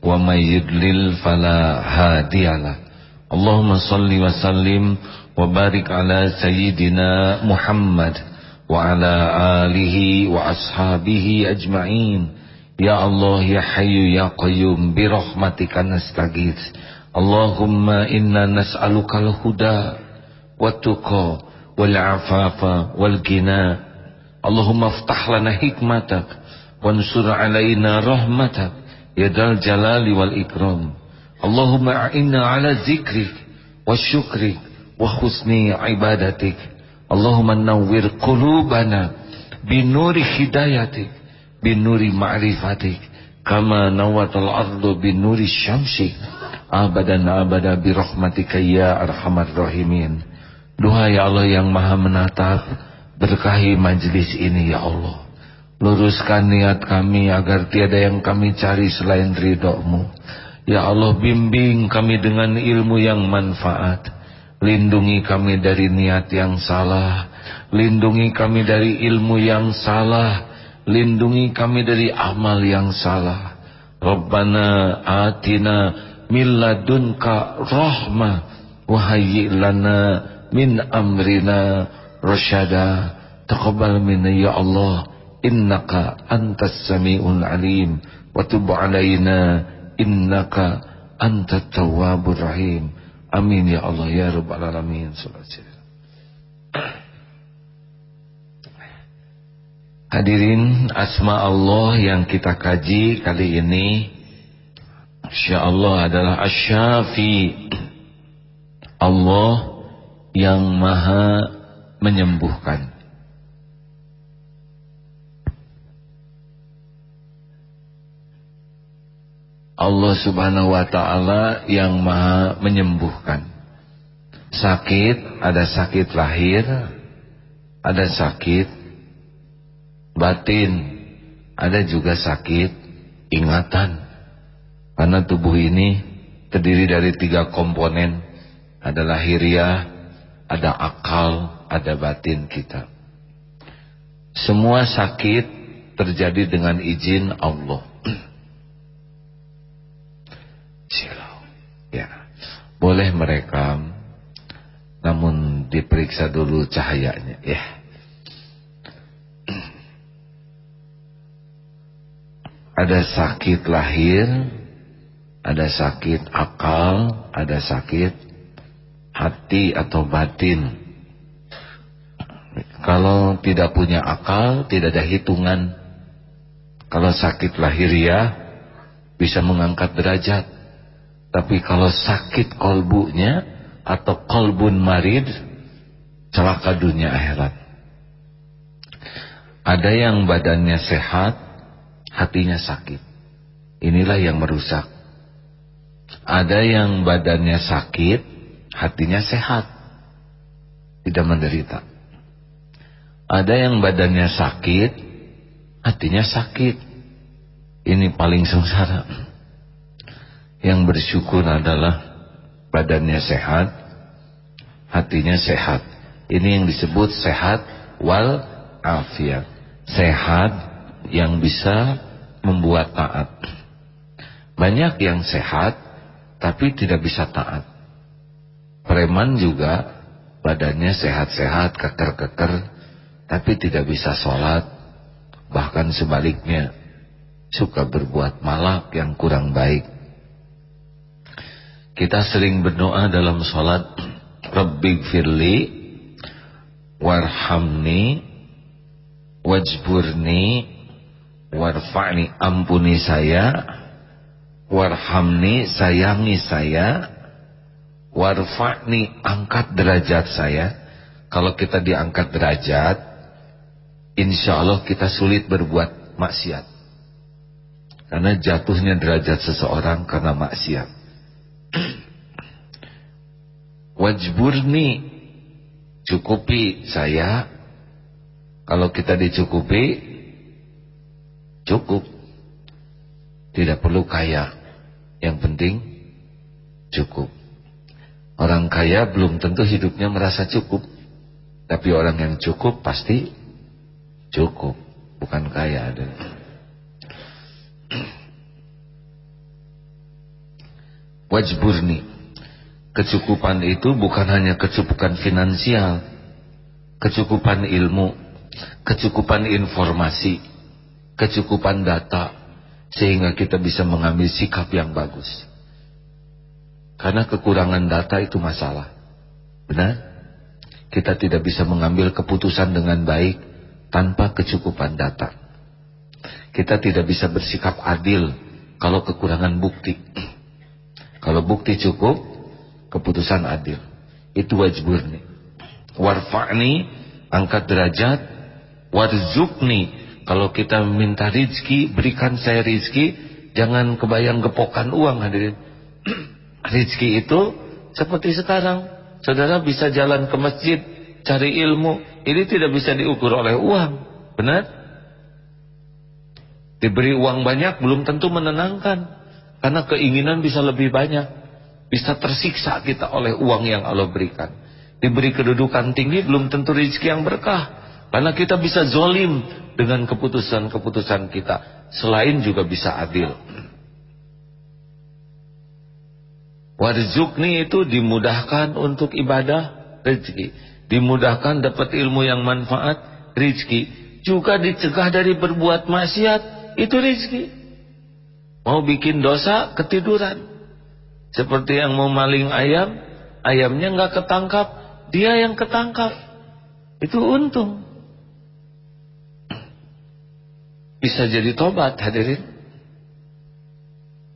wa may yudlil fala hadiyalah Allahumma salli wa sallim wa barik ala sayyidina Muhammad wa ala alihi wa ashabihi ajma'in. Ya Allah ya Hayyu ya Qayyum bi rahmatika nastaghits Allahumma inna nas'aluka al-huda wat tuqa wal afafa wal ya dal jalali wal ikram. Allahumma a'inna ala zikrik wa syukrik wa husni ibadatik. Allahumma nawwir qulubana binuri hidayatik binuri ma'rifatik. Kama nawatal ardu binuri syamsik abadan abada birahmatika ya arhamar rahimin. Duhai Allah yang maha menatap berkahi majlis ini ya Allah Luruskan niat kami agar tiada yang kami cari selain ridhomu. Ya Allah bimbing kami dengan ilmu yang manfaat. Lindungi kami dari niat yang salah. Lindungi kami dari ilmu yang salah. Lindungi kami dari amal yang salah. Rabbana atina min ladunka rahmah. Wahayyi lana min amrina rasyada. Taqabbal minna ya Allah innaka antas sami'ul alim. Wa tub alaina innaka antat tawwabur rahim. Amin ya Allah ya rabbal alamin. Hadirin asma Allah yang kita kaji kali ini Allah adalah Asyafi Allah yang maha menyembuhkan Allah subhanahu wa ta'ala yang maha menyembuhkan. Sakit ada sakit lahir ada sakit batin ada juga sakit ingatan. Karena tubuh ini terdiri dari tiga komponen. Ada lahiriah ada akal ada batin kita. Semua sakit terjadi dengan izin Allah silau. Ya, boleh merekam, namun diperiksa dulu cahayanya. Ya. Ada sakit lahir, ada sakit akal, ada sakit hati atau batin. Kalau tidak punya akal, tidak ada hitungan. Kalau sakit lahiriah, bisa mengangkat derajat tapi kalau sakit kolbunya atau kolbun marid, celaka dunia akhirat. Ada yang badannya sehat, hatinya sakit. Inilah yang merusak. Ada yang badannya sakit, hatinya sehat. Tidak menderita. Ada yang badannya sakit, hatinya sakit. Ini paling sengsara. Yang bersyukur adalah badannya sehat, hatinya sehat. Ini yang disebut sehat wal afiat. Sehat yang bisa membuat taat. Banyak yang sehat tapi tidak bisa taat. Preman juga badannya sehat-sehat, keker-keker, tapi tidak bisa sholat. Bahkan sebaliknya, suka berbuat malak yang kurang baik. Kita sering berdoa dalam sholat Rabbi firli Warhamni Wajburni Warfa'ni Ampuni saya Warhamni Sayangi saya Warfa'ni Angkat derajat saya. Kalau kita diangkat derajat Insya Allah kita sulit berbuat maksiat. Karena jatuhnya derajat seseorang karena maksiat Wajburni cukupi saya. Kalau kita dicukupi cukup. Tidak perlu kaya. Yang penting cukup. Orang kaya belum tentu hidupnya merasa cukup. Tapi orang yang cukup pasti cukup. Bukan kaya ada. Wajburni. Kecukupan itu bukan hanya kecukupan finansial. Kecukupan ilmu. Kecukupan informasi. Kecukupan data. Sehingga kita bisa mengambil sikap yang bagus. Karena kekurangan data itu masalah. Benar? Kita tidak bisa mengambil keputusan dengan baik tanpa kecukupan data. Kita tidak bisa bersikap adil kalau kekurangan bukti. Kalau bukti cukup, keputusan adil. Itu wajib murni. Warfa'ni, angkat derajat. Warzukni, kalau kita minta rizki, berikan saya rizki. Jangan kebayang gepokan uang hadirin. rizki itu seperti sekarang. Saudara bisa jalan ke masjid, cari ilmu. Ini tidak bisa diukur oleh uang. Benar? Diberi uang banyak belum tentu menenangkan. Karena keinginan bisa lebih banyak. Bisa tersiksa kita oleh uang yang Allah berikan. Diberi kedudukan tinggi belum tentu rezeki yang berkah. Karena kita bisa zolim dengan keputusan-keputusan kita. Selain juga bisa adil. Warzukni itu dimudahkan untuk ibadah rezeki. Dimudahkan dapat ilmu yang manfaat rezeki. Juga dicegah dari berbuat maksiat itu rezeki. Mau bikin dosa ketiduran. Seperti yang mau maling ayam, ayamnya nggak ketangkap, dia yang ketangkap. Itu untung. Bisa jadi tobat hadirin.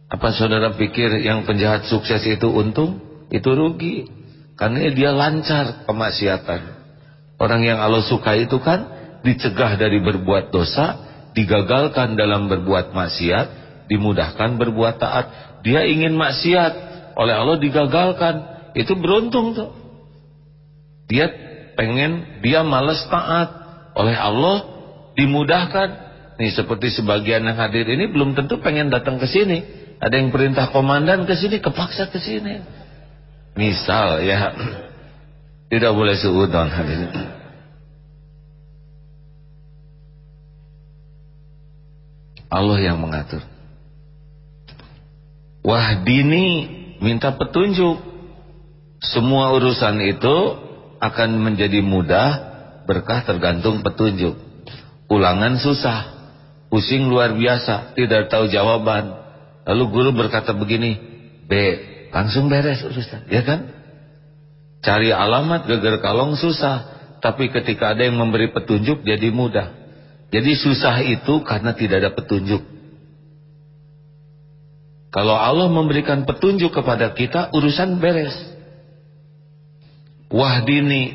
Apa saudara pikir yang penjahat sukses itu untung? Itu rugi. Karena dia lancar kemaksiatan. Orang yang Allah suka itu kan dicegah dari berbuat dosa, digagalkan dalam berbuat maksiat, dimudahkan berbuat taat. Dia ingin maksiat, oleh Allah digagalkan. Itu beruntung tuh. Dia pengen, dia males taat, oleh Allah dimudahkan. Nih seperti sebagian yang hadir ini belum tentu pengen datang ke sini. Ada yang perintah komandan ke sini, kepaksa ke sini. Misal ya, tidak boleh seudon hadir. Allah yang mengatur. Wahdini minta petunjuk. Semua urusan itu akan menjadi mudah berkah tergantung petunjuk. Ulangan susah, pusing luar biasa, tidak tahu jawaban. Lalu guru berkata begini, B, langsung beres urusan, ya kan? Cari alamat geger kalong susah, tapi ketika ada yang memberi petunjuk jadi mudah. Jadi susah itu karena tidak ada petunjuk. Kalau Allah memberikan petunjuk kepada kita, urusan beres. Wahdini,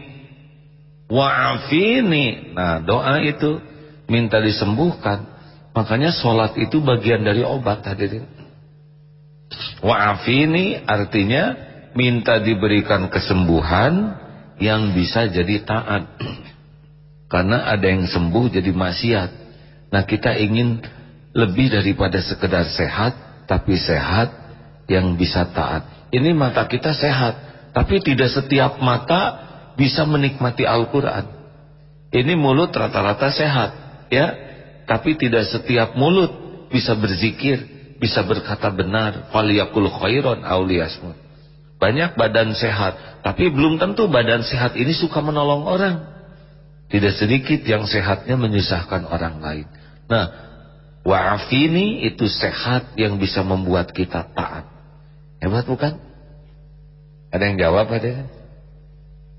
wa'afini. Nah doa itu minta disembuhkan. Makanya sholat itu bagian dari obat hadirin. Wa'afini artinya minta diberikan kesembuhan yang bisa jadi taat. Karena ada yang sembuh jadi maksiat. Nah kita ingin lebih daripada sekedar sehat tapi sehat yang bisa taat. Ini mata kita sehat, tapi tidak setiap mata bisa menikmati Al-Quran. Ini mulut rata-rata sehat, ya, tapi tidak setiap mulut bisa berzikir, bisa berkata benar. Faliyakul khairon auliyasmut. Banyak badan sehat, tapi belum tentu badan sehat ini suka menolong orang. Tidak sedikit yang sehatnya menyusahkan orang lain. Nah, Wa'afini itu sehat yang bisa membuat kita taat. Hebat bukan? Ada yang jawab ada?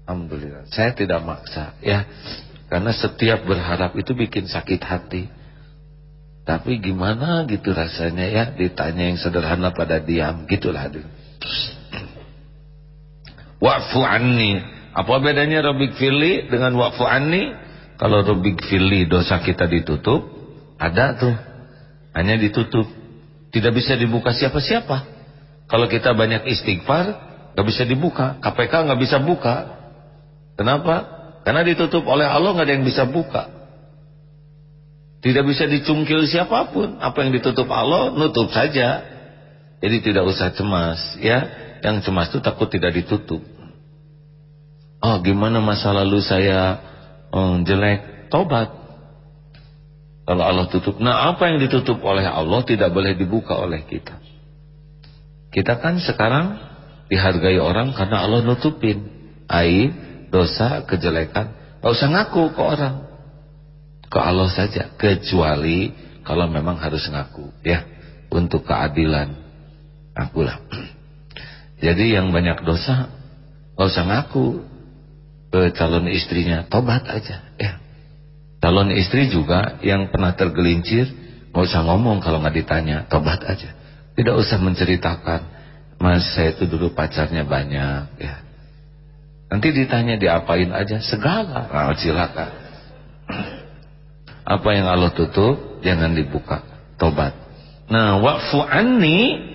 Alhamdulillah. Saya tidak maksa ya. Karena setiap berharap itu bikin sakit hati. Tapi gimana gitu rasanya ya ditanya yang sederhana pada diam gitulah hadir. Wa'fu anni. Apa bedanya Rabbik Fili dengan wa'fu anni? Kalau Rabbik Fili dosa kita ditutup, ada tuh hanya ditutup. Tidak bisa dibuka siapa-siapa. Kalau kita banyak istighfar, Gak bisa dibuka. KPK gak bisa buka. Kenapa? Karena ditutup oleh Allah gak ada yang bisa buka. Tidak bisa dicungkil siapa pun. Apa yang ditutup Allah nutup saja. Jadi tidak usah cemas ya. Yang cemas itu takut tidak ditutup. Oh gimana masa lalu saya oh, jelek? Tobat. Kalau Allah tutup. Nah apa yang ditutup oleh Allah tidak boleh dibuka oleh kita. Kita kan sekarang dihargai orang karena Allah nutupin aib, dosa, kejelekan. Gak usah ngaku ke orang. Ke Allah saja. Kecuali kalau memang harus ngaku. ya Untuk keadilan. Akulah. Jadi yang banyak dosa. Gak usah ngaku. Ke calon istrinya. Tobat aja. ya Calon istri juga yang pernah tergelincir. Gak usah ngomong kalau nggak ditanya. Tobat aja. Tidak usah menceritakan Mas saya itu dulu pacarnya banyak ya. Nanti ditanya diapain aja segala. Nah, silakan. Apa yang Allah tutup jangan dibuka. Tobat. Nah, wa'fu anni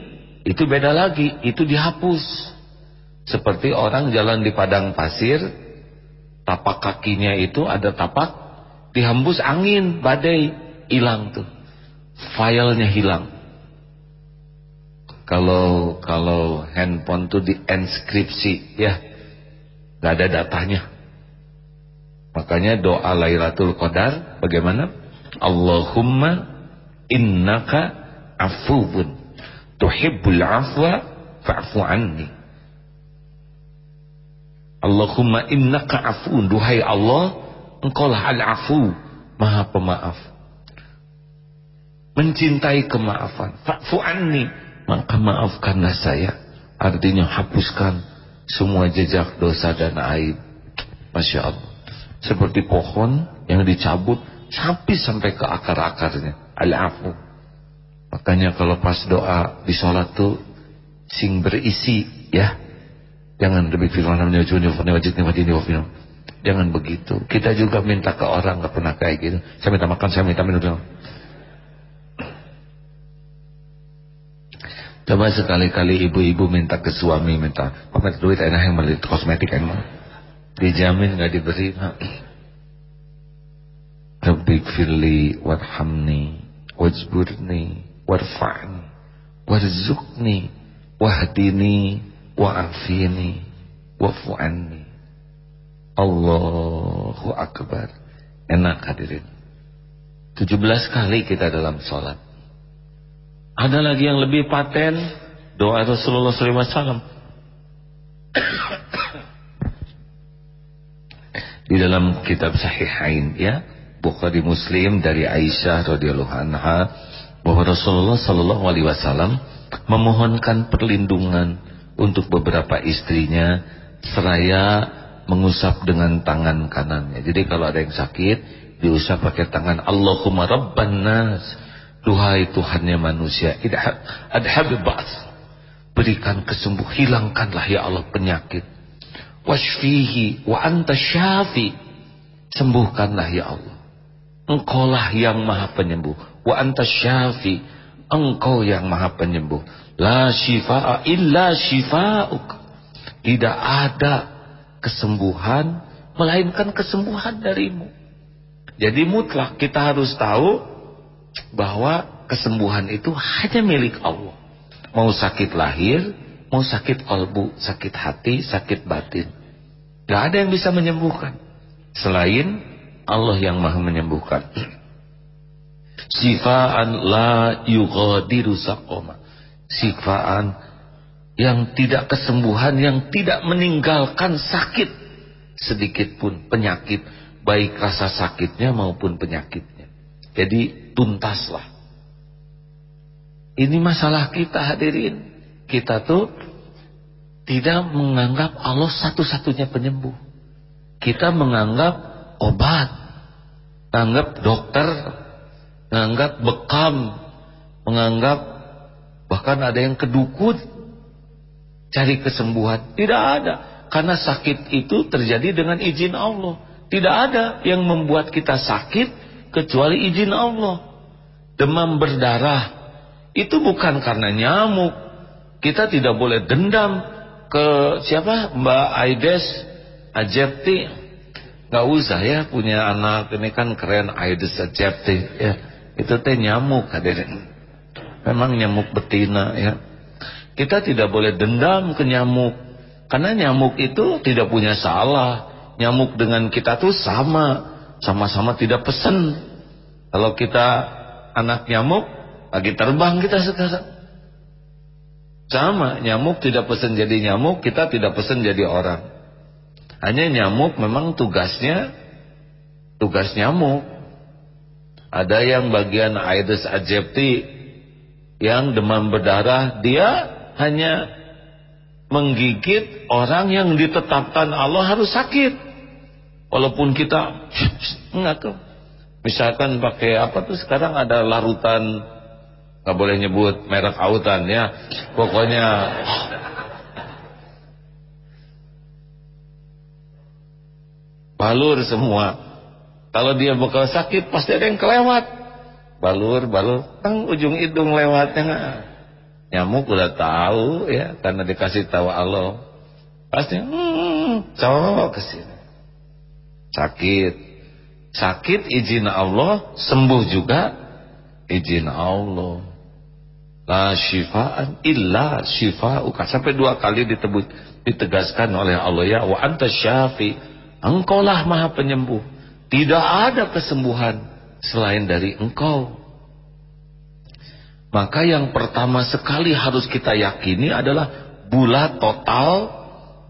itu beda lagi, itu dihapus. Seperti orang jalan di padang pasir, tapak kakinya itu ada tapak dihembus angin, badai, hilang tuh. Filenya hilang. Kalau kalau handphone tuh dienskripsi ya nggak ada datanya. Makanya doa Lailatul Qadar bagaimana? Allahumma innaka afubun tuhibbul afwa fa'fu anni. Allahumma innaka afun duhai Allah engkau lah al-afu maha pemaaf. Mencintai kemaafan. Fa'fu anni. Maka maafkanlah saya. Artinya hapuskan semua jejak dosa dan aib. Masya Allah. Seperti pohon yang dicabut sampai sampai ke akar-akarnya. Al-afu. Makanya kalau pas doa di sholat tuh sing berisi ya. Jangan lebih firman namanya wajib wajib jangan begitu kita juga minta ke orang nggak pernah kayak gitu saya minta makan saya minta minum Coba sekali-kali ibu-ibu minta ke suami minta, "Papa duit enak yang beli kosmetik emang." Dijamin nggak diberi. Rabbi firli warhamni wajburni warfa'ni warzuqni wahdini wa'afini wa'fu anni. Allahu akbar. Enak hadirin. 17 kali kita dalam sholat. Ada lagi yang lebih paten doa Rasulullah SAW. Di dalam kitab Sahihain ya, Bukhari Muslim dari Aisyah radhiyallahu anha bahwa Rasulullah sallallahu alaihi wasallam memohonkan perlindungan untuk beberapa istrinya seraya mengusap dengan tangan kanannya. Jadi kalau ada yang sakit diusap pakai tangan Allahumma rabban nas Duhai Tuhannya manusia, adhab ba'th. Berikan kesembuh, hilangkanlah ya Allah penyakit. Washfihi wa anta syafi. Sembuhkanlah ya Allah. Engkaulah yang maha penyembuh. Wa anta syafi. Engkau yang maha penyembuh. La shifa'a illa shifa'uk. Tidak ada kesembuhan melainkan kesembuhan darimu. Jadi mutlak kita harus tahu bahwa kesembuhan itu hanya milik Allah. Mau sakit lahir, mau sakit kalbu, sakit hati, sakit batin. Gak ada yang bisa menyembuhkan. Selain Allah yang maha menyembuhkan. Sifaan la yughadiru saqoma. Sifaan yang tidak kesembuhan, yang tidak meninggalkan sakit. Sedikit pun penyakit. Baik rasa sakitnya maupun penyakitnya. Jadi tuntaslah. Ini masalah kita hadirin. Kita tuh tidak menganggap Allah satu-satunya penyembuh. Kita menganggap obat, menganggap dokter, menganggap bekam, menganggap bahkan ada yang kedukun cari kesembuhan. Tidak ada. Karena sakit itu terjadi dengan izin Allah. Tidak ada yang membuat kita sakit kecuali izin Allah. Demam berdarah itu bukan karena nyamuk. Kita tidak boleh dendam ke siapa Mbak Aides Ajepti nggak usah ya punya anak ini kan keren Aides Ajepti ya itu teh nyamuk hadirin memang nyamuk betina ya kita tidak boleh dendam ke nyamuk. Karena nyamuk itu tidak punya salah. Nyamuk dengan kita tuh sama. Sama-sama tidak pesen. Kalau kita anak nyamuk lagi terbang kita sekarang. Sama, nyamuk tidak pesan jadi nyamuk, kita tidak pesan jadi orang. Hanya nyamuk memang tugasnya tugas nyamuk. Ada yang bagian Aedes aegypti yang demam berdarah, dia hanya menggigit orang yang ditetapkan Allah harus sakit. Walaupun kita enggak tuh. Misalkan pakai apa tuh sekarang ada larutan nggak boleh nyebut merek autan ya pokoknya balur semua kalau dia bakal sakit pasti ada yang kelewat balur balur tang ujung hidung lewatnya nyamuk udah tahu ya karena dikasih tahu Allah pasti hmm, cowok ke sini sakit sakit izin Allah sembuh juga izin Allah La syifaan illa syifauka. Sampai dua kali ditebut, ditegaskan oleh Allah ya wa anta syafi. Engkaulah maha penyembuh. Tidak ada kesembuhan selain dari engkau. Maka yang pertama sekali harus kita yakini adalah bulat total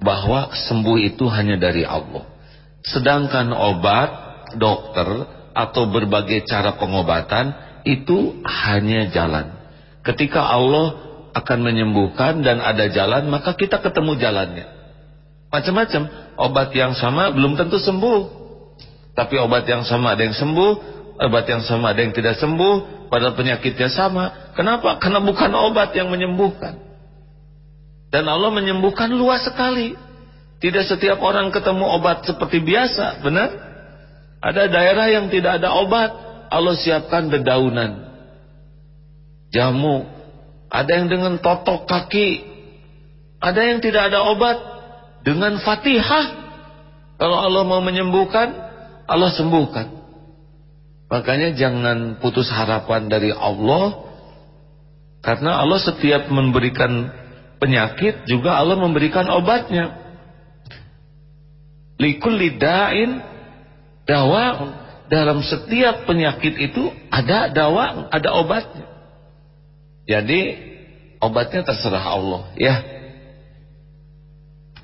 bahwa sembuh itu hanya dari Allah. Sedangkan obat, dokter atau berbagai cara pengobatan itu hanya jalan. Ketika Allah akan menyembuhkan dan ada jalan, maka kita ketemu jalannya. Macam-macam. Obat yang sama belum tentu sembuh. Tapi obat yang sama ada yang sembuh, obat yang sama ada yang tidak sembuh, padahal penyakitnya sama. Kenapa? Karena bukan obat yang menyembuhkan. Dan Allah menyembuhkan luas sekali. Tidak setiap orang ketemu obat seperti biasa, benar? Ada daerah yang tidak ada obat, Allah siapkan dedaunan jamu, ada yang dengan totok kaki, ada yang tidak ada obat dengan fatihah. Kalau Allah mau menyembuhkan, Allah sembuhkan. Makanya jangan putus harapan dari Allah karena Allah setiap memberikan penyakit juga Allah memberikan obatnya. Likul lidain dawa dalam setiap penyakit itu ada dawa, ada obatnya. Jadi obatnya terserah Allah ya.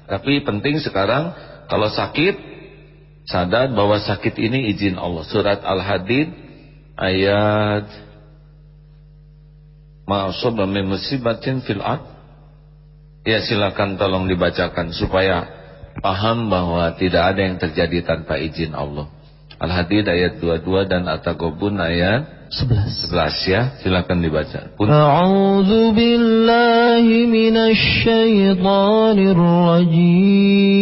Tapi penting sekarang kalau sakit sadar bahwa sakit ini izin Allah. Surat Al-Hadid ayat Ma'asaba min musibatin fil ard. Ya silakan tolong dibacakan supaya paham bahwa tidak ada yang terjadi tanpa izin Allah. Al-Hadid ayat 22 dan At-Taghabun ayat 11 11 ya silakan dibaca A'udzu billahi minasy syaithanir rajim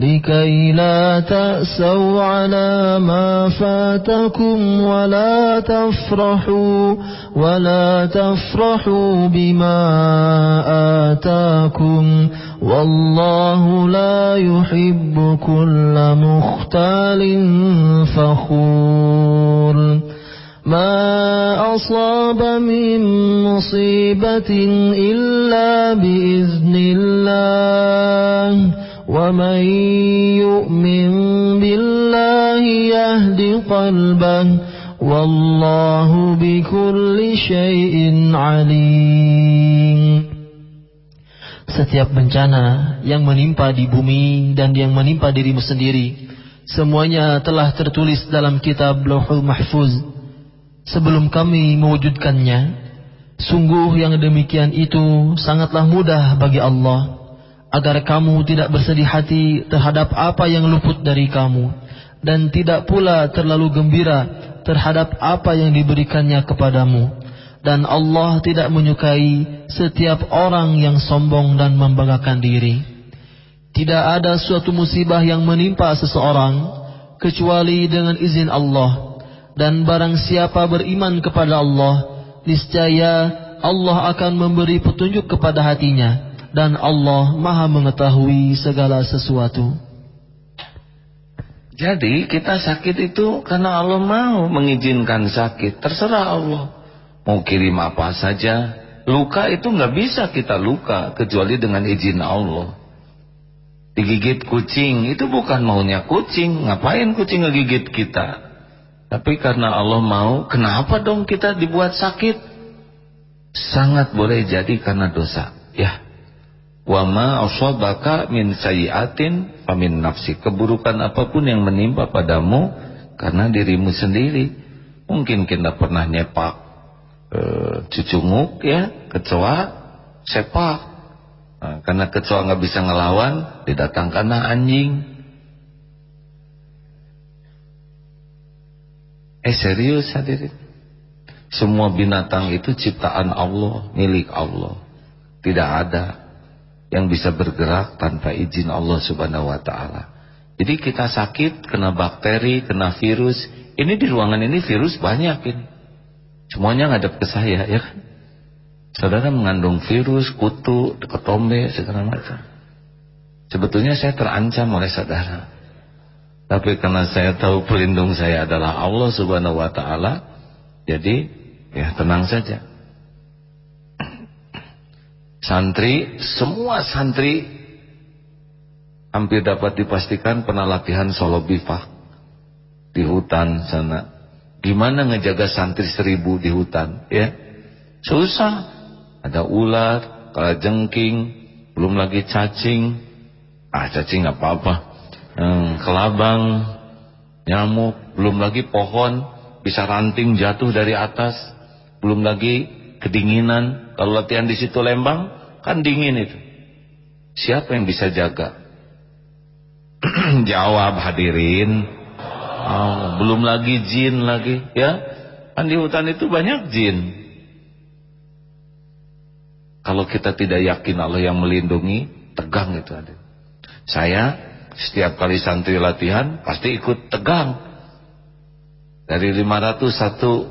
لكي لا تأسوا على ما فاتكم ولا تفرحوا ولا تفرحوا بما آتاكم والله لا يحب كل مختال فخور. ما أصاب من مصيبة إلا بإذن الله. ومن يؤمن بالله يهد قلبه والله بكل شيء عليم Setiap bencana yang menimpa di bumi dan yang menimpa dirimu sendiri Semuanya telah tertulis dalam kitab Lauhul Mahfuz Sebelum kami mewujudkannya Sungguh yang demikian itu sangatlah mudah bagi Allah agar kamu tidak bersedih hati terhadap apa yang luput dari kamu dan tidak pula terlalu gembira terhadap apa yang diberikannya kepadamu. Dan Allah tidak menyukai setiap orang yang sombong dan membanggakan diri. Tidak ada suatu musibah yang menimpa seseorang kecuali dengan izin Allah. Dan barang siapa beriman kepada Allah niscaya Allah akan memberi petunjuk kepada hatinya dan Allah maha mengetahui segala sesuatu. Jadi kita sakit itu karena Allah mau mengizinkan sakit. Terserah Allah. Mau kirim apa saja. Luka itu nggak bisa kita luka kecuali dengan izin Allah. Digigit kucing itu bukan maunya kucing. Ngapain kucing ngegigit kita? Tapi karena Allah mau, kenapa dong kita dibuat sakit? Sangat boleh jadi karena dosa. Ya, wa ma min sayiatin famin nafsi. Keburukan apa pun yang menimpa padamu karena dirimu sendiri. Mungkin kita pernah nyepak e, cucunguk ya kecoa sepak. Nah, karena kecoa nggak bisa ngelawan didatangkanlah anjing. Eh serius hadirin? Semua binatang itu ciptaan Allah milik Allah. Tidak ada yang bisa bergerak tanpa izin Allah Subhanahu wa taala. Jadi kita sakit, kena bakteri, kena virus, ini di ruangan ini virus banyak ini. Semuanya ngadep ke saya, ya kan? Saudara mengandung virus, kutu, ketombe, segala macam. Sebetulnya saya terancam oleh saudara. Tapi karena saya tahu pelindung saya adalah Allah Subhanahu wa taala, jadi ya tenang saja santri, semua santri hampir dapat dipastikan pernah latihan solo bifak di hutan sana. Gimana ngejaga santri seribu di hutan, ya? Susah. Ada ular, jengking, belum lagi cacing. Ah, cacing nggak apa-apa. Hmm, kelabang, nyamuk, belum lagi pohon bisa ranting jatuh dari atas. Belum lagi kedinginan, kalau latihan di situ Lembang kan dingin itu. Siapa yang bisa jaga? Jawab hadirin. Oh, belum lagi jin lagi, ya. Kan di hutan itu banyak jin. Kalau kita tidak yakin Allah yang melindungi, tegang itu ada. Saya setiap kali santri latihan pasti ikut tegang. Dari 500 satu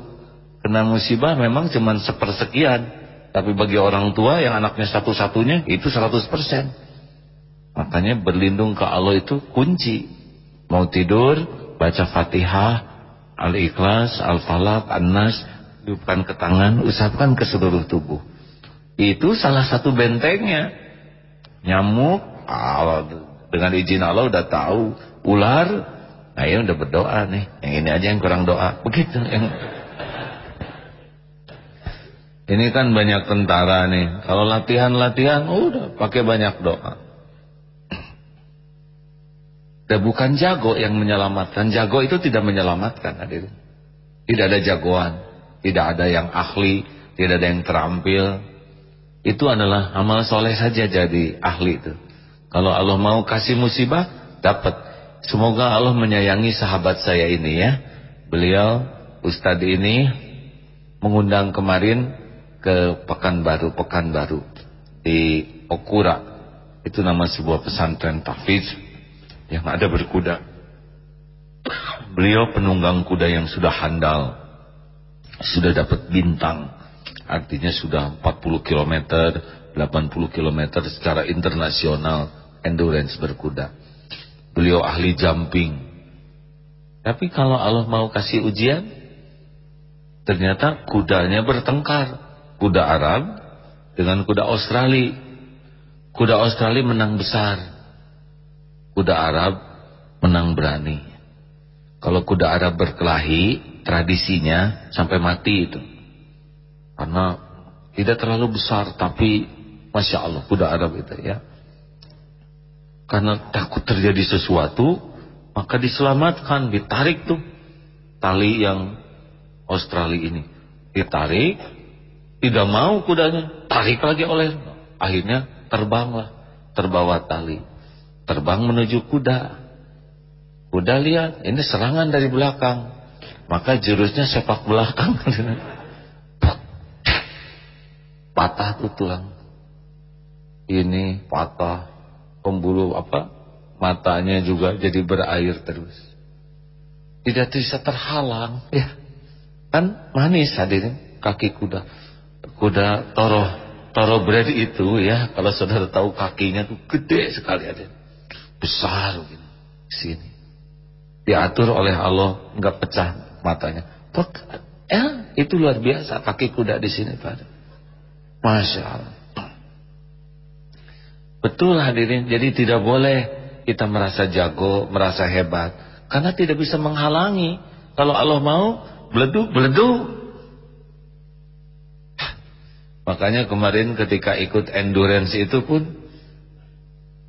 kena musibah memang cuma sepersekian. Tapi bagi orang tua yang anaknya satu-satunya itu 100%. Makanya berlindung ke Allah itu kunci. Mau tidur, baca Fatihah, Al-Ikhlas, Al-Falaq, An-Nas, hidupkan ke tangan, usapkan ke seluruh tubuh. Itu salah satu bentengnya. Nyamuk, Allah, dengan izin Allah udah tahu. Ular, nah ya udah berdoa nih. Yang ini aja yang kurang doa. Begitu. Yang ini kan banyak tentara nih. Kalau latihan-latihan, udah pakai banyak doa. Dan bukan jago yang menyelamatkan. Jago itu tidak menyelamatkan. Hadir. Tidak ada jagoan. Tidak ada yang ahli. Tidak ada yang terampil. Itu adalah amal soleh saja jadi ahli itu. Kalau Allah mau kasih musibah, dapat. Semoga Allah menyayangi sahabat saya ini ya. Beliau, Ustadz ini mengundang kemarin ke Pekanbaru, Pekanbaru di Okura. Itu nama sebuah pesantren tahfiz yang ada berkuda. Beliau penunggang kuda yang sudah handal. Sudah dapat bintang. Artinya sudah 40 km, 80 km secara internasional endurance berkuda. Beliau ahli jumping. Tapi kalau Allah mau kasih ujian, ternyata kudanya bertengkar kuda Arab dengan kuda Australia. Kuda Australia menang besar. Kuda Arab menang berani. Kalau kuda Arab berkelahi, tradisinya sampai mati itu. Karena tidak terlalu besar, tapi Masya Allah kuda Arab itu ya. Karena takut terjadi sesuatu, maka diselamatkan, ditarik tuh tali yang Australia ini. Ditarik, tidak mau kudanya, tarik lagi oleh akhirnya terbanglah. terbawa tali. Terbang menuju kuda. Kuda lihat, ini serangan dari belakang. Maka jurusnya sepak belakang. patah tuh tulang. Ini patah. Pembuluh apa? Matanya juga jadi berair terus. Tidak bisa terhalang. Ya. Kan manis hadirin kaki kuda. Kuda toro toro bread itu ya kalau saudara tahu kakinya tuh gede sekali ada. Besar begini sini. Diatur oleh Allah nggak pecah matanya. Tok, ya itu luar biasa kaki kuda di sini pada masya Allah. Betul hadirin. Jadi tidak boleh kita merasa jago merasa hebat. Karena tidak bisa menghalangi. Kalau Allah mau beleduk beleduk Makanya kemarin ketika ikut endurance itu pun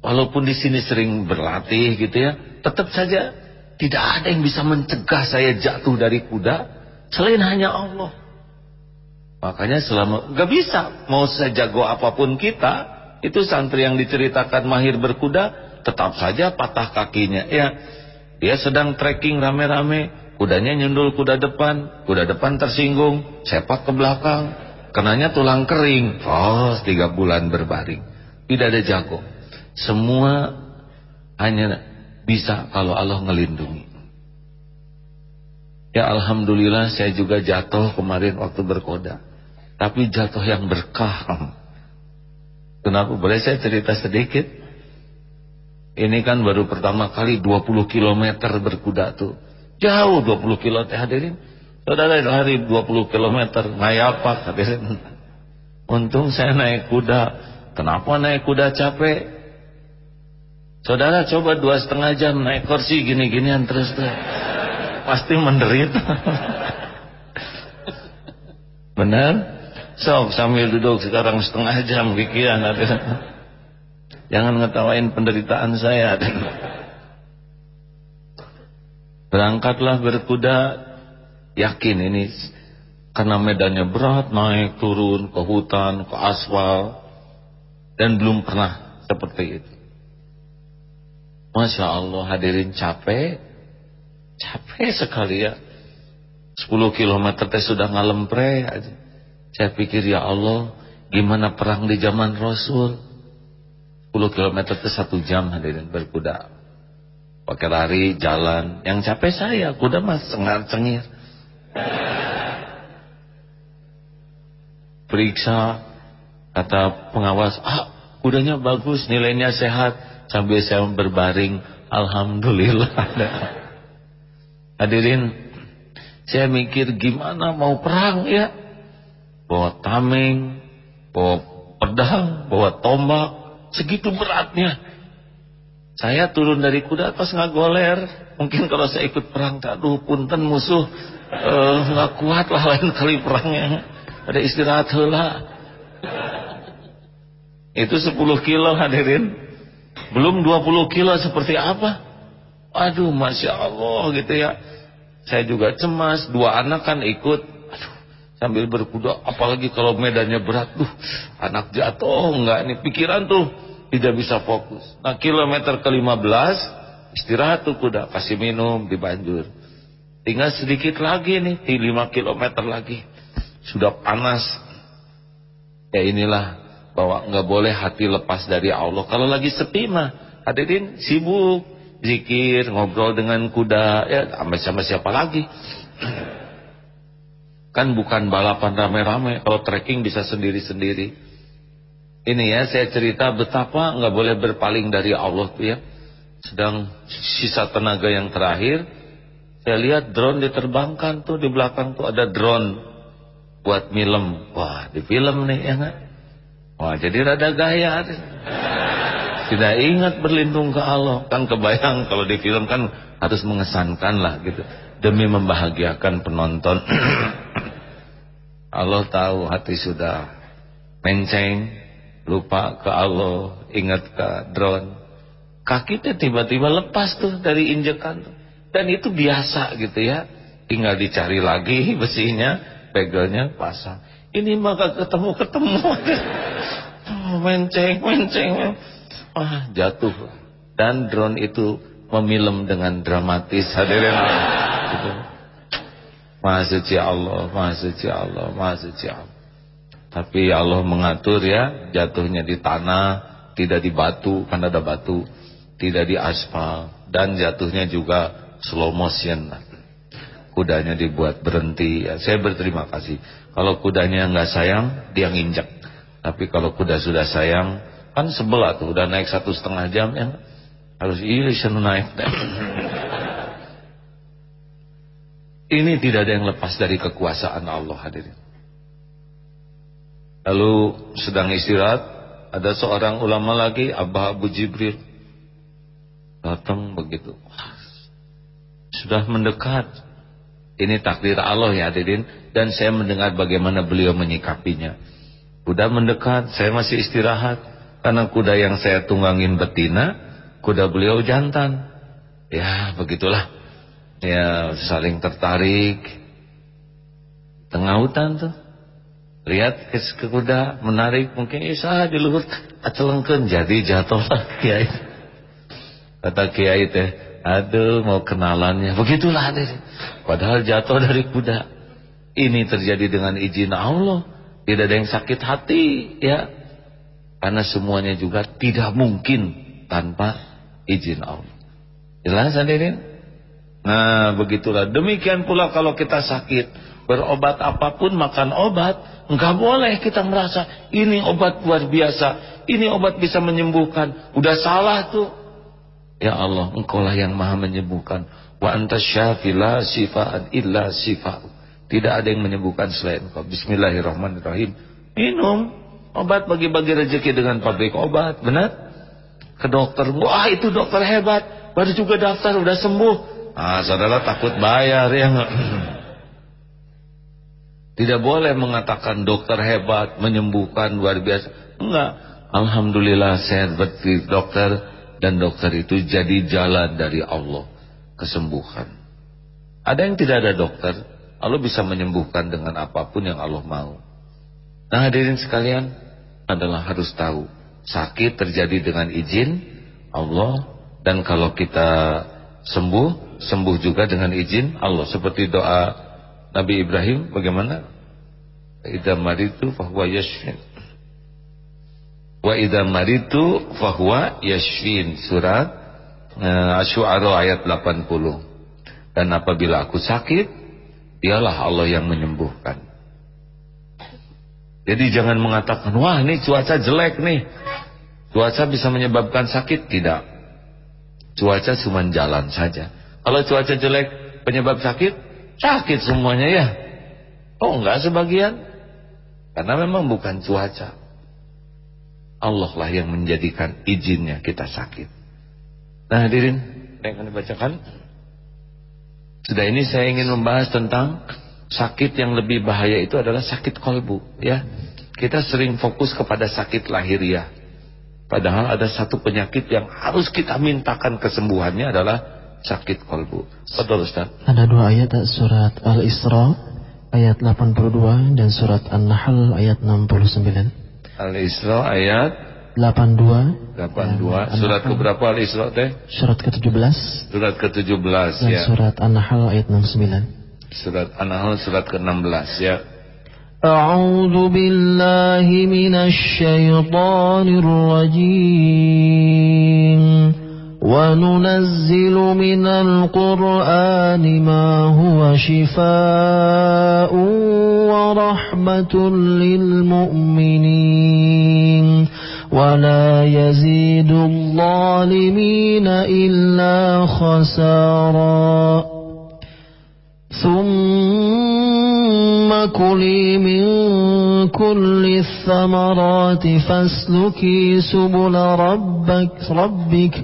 walaupun di sini sering berlatih gitu ya, tetap saja tidak ada yang bisa mencegah saya jatuh dari kuda selain hanya Allah. Makanya selama nggak bisa mau sejago apa pun kita, itu santri yang diceritakan mahir berkuda tetap saja patah kakinya. Ya, dia sedang trekking rame-rame, kudanya nyundul kuda depan, kuda depan tersinggung, sepak ke belakang kenanya tulang kering. Oh tiga bulan berbaring. Tidak ada jago. Semua hanya bisa kalau Allah ngelindungi. Ya Alhamdulillah saya juga jatuh kemarin waktu berkoda. Tapi jatuh yang berkah. Kenapa? Boleh saya cerita sedikit? Ini kan baru pertama kali 20 km berkuda tuh. Jauh 20 km hadirin Saudara lari 20 km ngayapak hadirin. Untung saya naik kuda. Kenapa naik kuda capek? Saudara coba dua setengah jam naik kursi gini-ginian terus tuh. Pasti menderita. Benar? Sok sambil duduk sekarang setengah jam pikiran Jangan ngetawain penderitaan saya. Berangkatlah berkuda yakin ini karena medannya berat naik turun ke hutan ke aspal dan belum pernah seperti itu. Masya Allah hadirin capek. Capek sekali ya. 10 km teh sudah ngalempre aja. Saya pikir ya Allah gimana perang di zaman Rasul? 10 km itu satu jam hadirin berkuda. Pakai lari jalan. Yang capek saya kuda mas sengar cengir periksa kata pengawas ah kudanya bagus nilainya sehat. Sambil saya berbaring alhamdulillah. Hadirin saya mikir gimana mau perang ya? Bawa tameng bawa pedang bawa tombak segitu beratnya saya turun dari kuda pas nggak goler mungkin kalau saya ikut perang aduh punten musuh. Eh, nggak uh, kuat lah lain kali perangnya. Ada istirahat lah itu 10 kilo hadirin. Belum 20 kilo seperti apa? Aduh Masya Allah gitu ya. Saya juga cemas dua anak kan ikut. Aduh sambil berkuda apalagi kalau medannya berat. Tuh anak jatuh enggak nih pikiran tuh tidak bisa fokus nah kilometer ke 15 istirahat tuh kuda kasih minum dibanjur Tinggal sedikit lagi nih, 5 km lagi. Sudah panas. Ya inilah bahwa nggak boleh hati lepas dari Allah. Kalau lagi sepi mah, hadirin sibuk, zikir, ngobrol dengan kuda, ya sama siapa lagi. Kan bukan balapan rame-rame, kalau trekking bisa sendiri-sendiri. Ini ya saya cerita betapa nggak boleh berpaling dari Allah tuh ya. Sedang sisa tenaga yang terakhir, saya lihat drone diterbangkan tuh di belakang tuh ada drone buat film. Wah, di film nih ya kan? Wah, jadi rada gaya. Tidak ingat berlindung ke Allah. Kan kebayang kalau di film kan harus mengesankan lah gitu. Demi membahagiakan penonton. Allah tahu hati sudah menceng, lupa ke Allah, ingat ke drone. Kaki tiba-tiba lepas tuh dari injekan tuh. Dan itu biasa gitu ya. Tinggal dicari lagi besinya, pegelnya pasang. Ini maka ketemu-ketemu. Oh, menceng, menceng. ah jatuh dan drone itu memilem dengan dramatis hadirin gitu. Maha suci Allah, Maha suci Allah, Maha suci Allah. Tapi Allah mengatur ya jatuhnya di tanah, tidak di batu karena ada batu, tidak di aspal dan jatuhnya juga slow motion. Kudanya dibuat berhenti. Ya, saya berterima kasih. Kalau kudanya nggak sayang, dia nginjek. Tapi kalau kuda sudah sayang, kan sebelah tuh, udah naik satu setengah jam ya harus irisan naik. Ini tidak ada yang lepas dari kekuasaan Allah hadirin. Lalu sedang istirahat, ada seorang ulama lagi, Abah Abu Jibril. Datang begitu. Sudah mendekat. Ini takdir Allah ya hadirin. Dan saya mendengar bagaimana beliau menyikapinya. Kuda mendekat, saya masih istirahat. Karena kuda yang saya tunggangin betina, kuda beliau jantan. Ya begitulah ya saling tertarik tengah hutan tuh lihat ke, ke kuda menarik mungkin isa di luhur. Acelengkeun jadi jatuh. Lah kiai. Kata kiai teh aduh mau kenalannya. Begitulah deh padahal jatuh dari kuda. Ini terjadi dengan izin Allah. Tidak ada yang sakit hati ya. Karena semuanya juga tidak mungkin tanpa izin Allah. Jelas hadirin? Nah begitulah. Demikian pula kalau kita sakit Berobat apa pun makan obat Enggak boleh kita merasa Ini obat luar biasa Ini obat bisa menyembuhkan. Udah salah tuh. Ya Allah engkau lah yang maha menyembuhkan. Wa anta syafi la sifa'an illa sifa'u Tidak ada yang menyembuhkan selain engkau. Bismillahirrahmanirrahim. Minum obat bagi-bagi rezeki dengan pabrik obat Benar? Ke dokter Wah itu dokter hebat. Baru juga daftar udah sembuh. Ah, saudara takut bayar ya? Tidak boleh mengatakan dokter hebat, menyembuhkan luar biasa. Enggak. Alhamdulillah saya berarti dokter dan dokter itu jadi jalan dari Allah kesembuhan. Ada yang tidak ada dokter, Allah bisa menyembuhkan dengan apa pun yang Allah mau. Nah hadirin sekalian adalah harus tahu sakit terjadi dengan izin Allah dan kalau kita sembuh sembuh juga dengan izin Allah seperti doa Nabi Ibrahim bagaimana? Idza maritu fahuwa yashfin. Wa idza maritu fahuwa yashfin. Surat uh, asy-syu'ara ayat 80 dan apabila aku sakit dialah Allah yang menyembuhkan. Jadi jangan mengatakan wah ini cuaca jelek nih. Cuaca bisa menyebabkan sakit? Tidak. Cuaca cuma jalan saja. Kalau cuaca jelek penyebab sakit, sakit semuanya ya. Oh enggak sebagian. Karena memang bukan cuaca. Allah lah yang menjadikan izinnya kita sakit. Nah hadirin, yang akan dibacakan. Sudah ini saya ingin membahas tentang sakit yang lebih bahaya itu adalah sakit kolbu. Ya, kita sering fokus kepada sakit lahiriah. Padahal ada satu penyakit yang harus kita mintakan kesembuhannya adalah sakit kolbu. Betul Ustaz. Ada dua ayat surat Al-Isra ayat 82 dan surat An-Nahl ayat 69. Al-Isra ayat 82 82 surat ke berapa Al-Isra teh? Surat ke-17. Surat ke-17 ya. surat An-Nahl ayat 69. Surat An-Nahl surat ke-16 ya. أعوذ بالله من الشيطان الرجيم وننزل من القرآن ما هو شفاء ورحمة للمؤمنين. ولا يزيد الظالمين إلا خسارا. ثم كلي من كل الثمرات فاسلكي سبل ربك ربك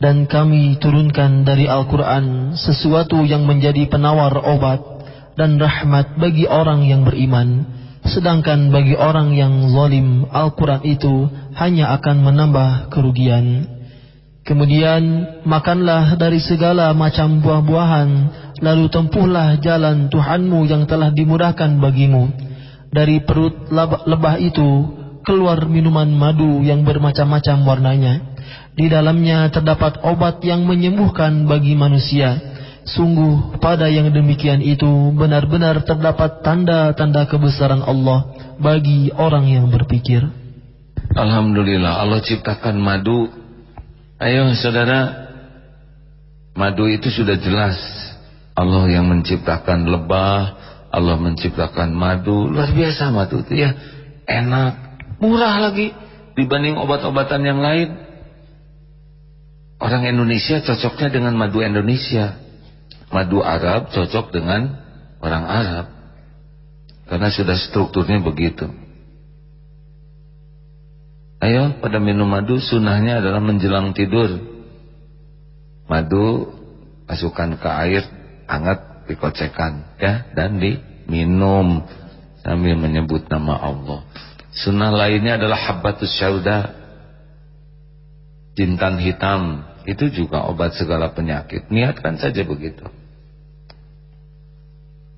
Dan kami turunkan dari Al-Quran sesuatu yang menjadi penawar obat dan rahmat bagi orang yang beriman. Sedangkan bagi orang yang zalim, Al-Quran itu hanya akan menambah kerugian. Kemudian makanlah dari segala macam buah-buahan, lalu tempuhlah jalan Tuhanmu yang telah dimudahkan bagimu. Dari perut lebah itu keluar minuman madu yang bermacam-macam warnanya. Di dalamnya terdapat obat yang menyembuhkan bagi manusia. Sungguh pada yang demikian itu benar-benar terdapat tanda-tanda kebesaran Allah bagi orang yang berpikir. Alhamdulillah Allah ciptakan madu. Ayo saudara, madu itu sudah jelas. Allah yang menciptakan lebah, Allah menciptakan madu. Luar biasa madu itu ya. Enak, murah lagi dibanding obat-obatan yang lain. Orang Indonesia cocoknya dengan madu Indonesia. Madu Arab cocok dengan orang Arab. Karena sudah strukturnya begitu. Ayo pada minum madu sunnahnya adalah menjelang tidur. Madu masukkan ke air hangat dikocekkan ya dan diminum sambil menyebut nama Allah. Sunnah lainnya adalah habbatus syauda. Jintan hitam itu juga obat segala penyakit. Niatkan saja begitu.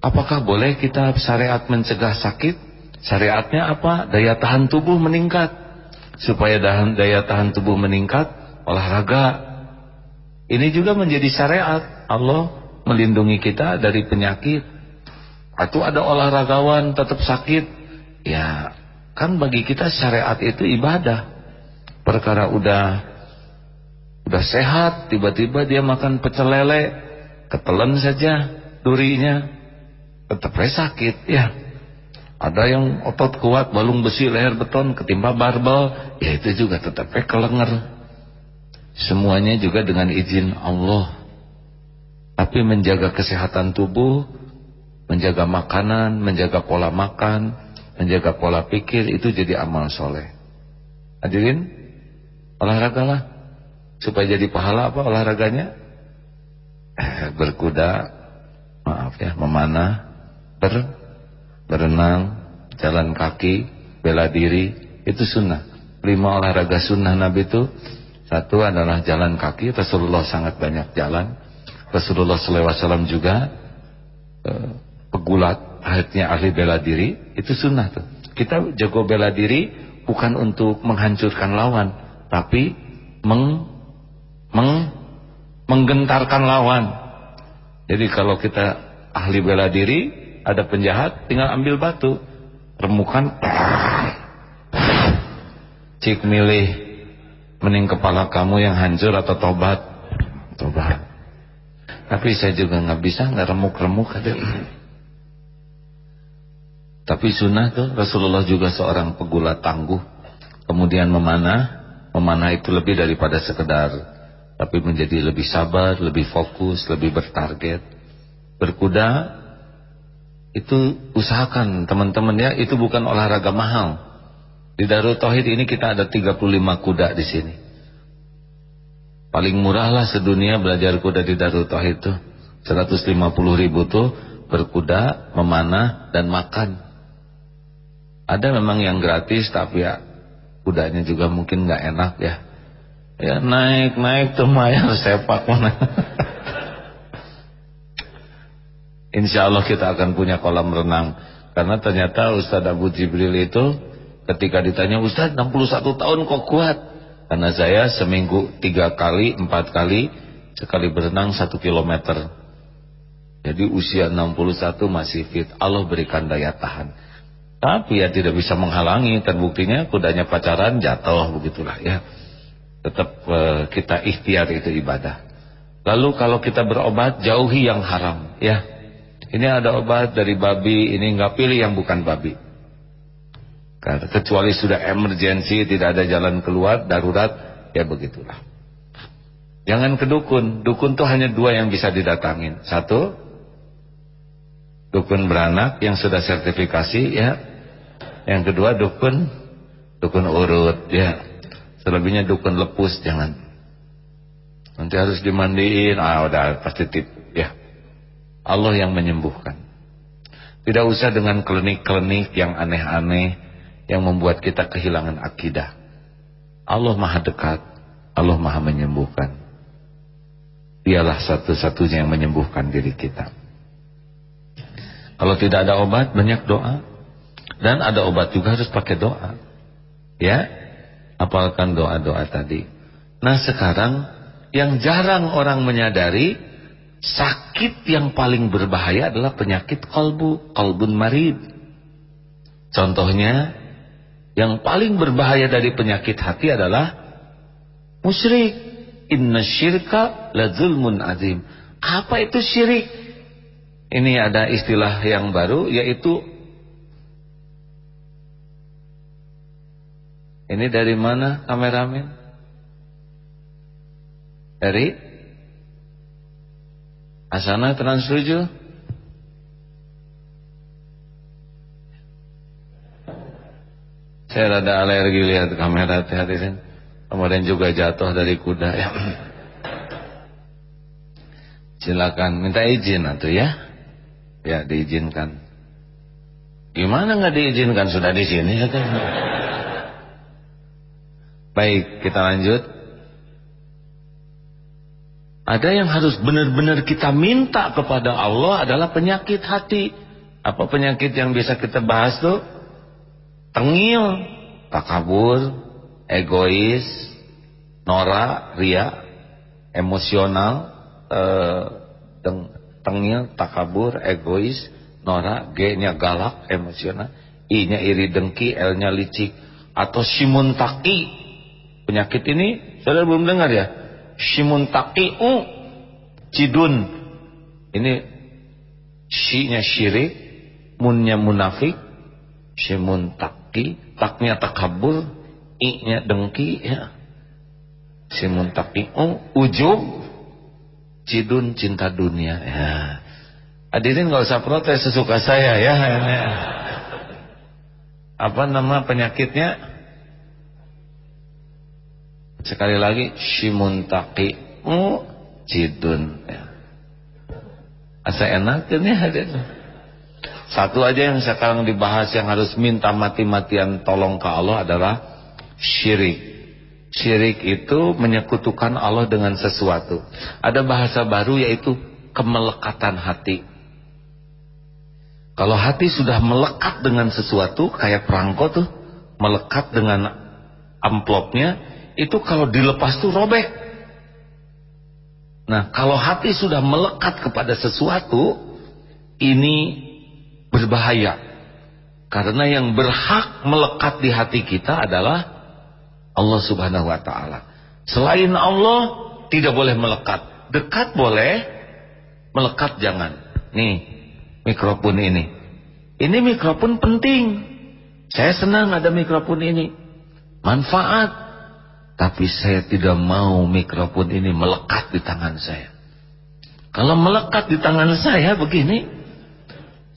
Apakah boleh kita syariat mencegah sakit? Syariatnya apa? Daya tahan tubuh meningkat. Supaya daya tahan tubuh meningkat, olahraga. Ini juga menjadi syariat. Allah melindungi kita dari penyakit. Atau ada olahragawan tetap sakit. Ya, kan bagi kita syariat itu ibadah. Perkara udah Udah sehat, tiba-tiba dia makan pecel lele, ketelan saja durinya, tetap sakit. Ya, ada yang otot kuat, balung besi, leher beton, ketimpa barbel, ya itu juga tetap kelenger. Semuanya juga dengan izin Allah. Tapi menjaga kesehatan tubuh, menjaga makanan, menjaga pola makan, menjaga pola pikir itu jadi amal soleh. Hadirin, olahragalah supaya jadi pahala apa olahraganya? Eh, berkuda maaf ya memanah ber berenang jalan kaki bela diri itu sunnah. Lima olahraga sunnah Nabi itu satu adalah jalan kaki Rasulullah sangat banyak jalan Rasulullah SAW juga eh, pegulat akhirnya ahli bela diri itu sunnah tuh. Kita jago bela diri bukan untuk menghancurkan lawan tapi meng meng, menggentarkan lawan. Jadi kalau kita ahli bela diri, ada penjahat, tinggal ambil batu, remukan, cik milih, mending kepala kamu yang hancur atau tobat, tobat. Tapi saya juga nggak bisa nggak remuk-remuk ada. Tapi sunnah tuh Rasulullah juga seorang pegulat tangguh, kemudian memanah, memanah itu lebih daripada sekedar tapi menjadi lebih sabar, lebih fokus, lebih bertarget. Berkuda itu usahakan teman-teman ya, itu bukan olahraga mahal. Di Darul Tauhid ini kita ada 35 kuda di sini. Paling murah lah sedunia belajar kuda di Darul Tauhid itu. 150 ribu tuh berkuda, memanah dan makan. Ada memang yang gratis tapi ya kudanya juga mungkin nggak enak ya Ya naik naik tuh mayar sepak. Mana. Insya Allah kita akan punya kolam renang. Karena ternyata Ustadz Abu Jibril itu ketika ditanya Ustadz 61 tahun kok kuat? Karena saya seminggu tiga kali empat kali sekali berenang satu kilometer. Jadi usia 61 masih fit. Allah berikan daya tahan. Tapi ya tidak bisa menghalangi terbuktinya kudanya pacaran jatuh begitulah ya tetap uh, kita ikhtiar itu ibadah. Lalu kalau kita berobat jauhi yang haram, ya. Ini ada obat dari babi, ini nggak pilih yang bukan babi. Kecuali sudah emergensi, tidak ada jalan keluar, darurat, ya begitulah. Jangan ke dukun, dukun tuh hanya dua yang bisa didatangin. Satu, dukun beranak yang sudah sertifikasi, ya. Yang kedua dukun, dukun urut, ya. Selebihnya dukun lepus jangan. Nanti harus dimandiin, ah udah pasti tip ya. Allah yang menyembuhkan. Tidak usah dengan klinik-klinik yang aneh-aneh yang membuat kita kehilangan akidah. Allah Maha dekat, Allah Maha menyembuhkan. Dialah satu-satunya yang menyembuhkan diri kita. Kalau tidak ada obat, banyak doa. Dan ada obat juga harus pakai doa. Ya, apalkan doa-doa tadi. Nah sekarang yang jarang orang menyadari sakit yang paling berbahaya adalah penyakit kolbu, kolbun marid. Contohnya yang paling berbahaya dari penyakit hati adalah musyrik. Inna syirka la zulmun azim. Apa itu syirik? Ini ada istilah yang baru yaitu Ini dari mana kameramen? Dari? Asana Trans 7 Saya rada alergi lihat kamera hadirin Kemudian juga jatuh dari kuda ya. Silakan minta izin atau ya. Ya diizinkan. Gimana nggak diizinkan? Sudah di sini ya kan? Baik kita lanjut ada yang harus benar-benar kita minta kepada Allah adalah penyakit hati. Apa penyakit yang bisa kita bahas tuh? Tengil, takabur, egois, norak, ria, emosional, eh, tengil, takabur, egois, norak, G-nya galak, emosional, I-nya iri dengki, L-nya licik, atau simuntaki. Penyakit ini, saudara belum dengar ya? shimuntaqi'u cidun. Ini shi-nya syirik munnya munafik. Shimuntaqi taknya takabur i-nya dengki ya. Shimuntaqi'u ujub. Cidun cinta dunia ya. Hadirin nggak usah protes sesuka saya ya. Apa nama penyakitnya Sekali lagi shimuntaki cidun ya. Asa enak ini hadir. Satu aja yang sekarang dibahas yang harus minta mati-matian tolong ke Allah adalah syirik. Syirik itu menyekutukan Allah dengan sesuatu. Ada bahasa baru yaitu kemelekatan hati. Kalau hati sudah melekat dengan sesuatu kayak perangko tuh, melekat dengan amplopnya, itu kalau dilepas tuh robek. Nah, kalau hati sudah melekat kepada sesuatu, ini berbahaya. Karena yang berhak melekat di hati kita adalah Allah Subhanahu wa taala. Selain Allah tidak boleh melekat. Dekat boleh, melekat jangan. Nih, mikrofon ini. Ini mikrofon penting. Saya senang ada mikrofon ini. Manfaat tapi saya tidak mau mikrofon ini melekat di tangan saya. Kalau melekat di tangan saya begini,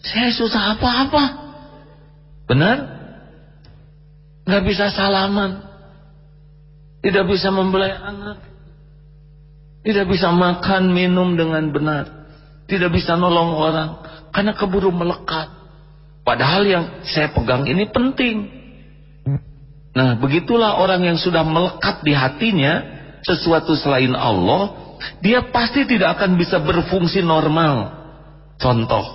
saya susah apa-apa. Benar? Gak bisa salaman. Tidak bisa membelai anak. Tidak bisa makan, minum dengan benar. Tidak bisa nolong orang. Karena keburu melekat. Padahal yang saya pegang ini penting. Nah begitulah orang yang sudah melekat di hatinya sesuatu selain Allah, dia pasti tidak akan bisa berfungsi normal. Contoh,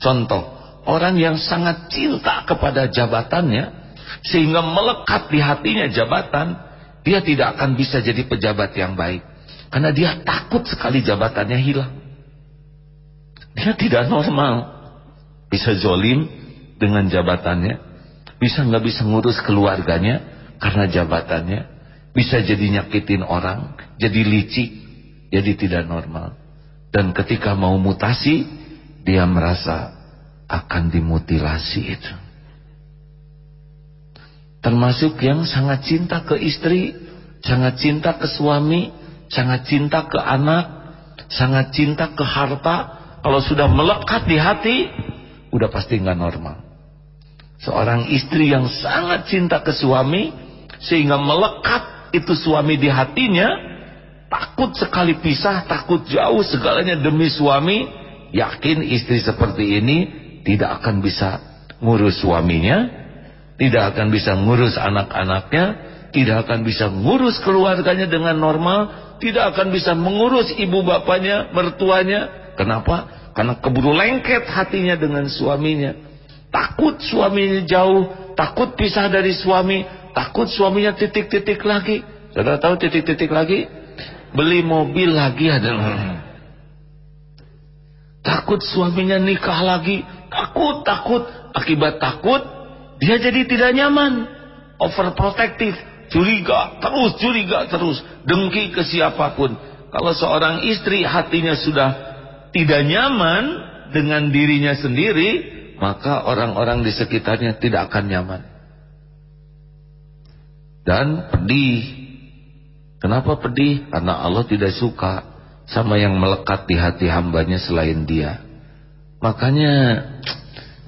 contoh, orang yang sangat cinta kepada jabatannya, sehingga melekat di hatinya jabatan, dia tidak akan bisa jadi pejabat yang baik. Karena dia takut sekali jabatannya hilang. Dia tidak normal. Bisa zolim dengan jabatannya bisa nggak bisa ngurus keluarganya karena jabatannya, bisa jadi nyakitin orang, jadi licik, jadi tidak normal. Dan ketika mau mutasi, dia merasa akan dimutilasi itu. Termasuk yang sangat cinta ke istri, sangat cinta ke suami, sangat cinta ke anak, sangat cinta ke harta. Kalau sudah melekat di hati, udah pasti nggak normal. Seorang istri yang sangat cinta ke suami sehingga melekat itu suami di hatinya, takut sekali pisah, takut jauh segalanya demi suami, yakin istri seperti ini tidak akan bisa ngurus suaminya, tidak akan bisa ngurus anak-anaknya, tidak akan bisa ngurus keluarganya dengan normal, tidak akan bisa mengurus ibu bapaknya, mertuanya. Kenapa? Karena keburu lengket hatinya dengan suaminya. Takut suaminya jauh, takut pisah dari suami, takut suaminya titik-titik lagi. Saudara tahu titik-titik lagi? Beli mobil lagi adalah takut suaminya nikah lagi, takut, takut. Akibat takut, dia jadi tidak nyaman, overprotective, curiga, terus curiga terus, dengki ke siapa pun. Kalau seorang istri hatinya sudah tidak nyaman dengan dirinya sendiri, maka orang-orang di sekitarnya tidak akan nyaman. Dan pedih. Kenapa pedih? Karena Allah tidak suka sama yang melekat di hati hambanya selain dia. Makanya,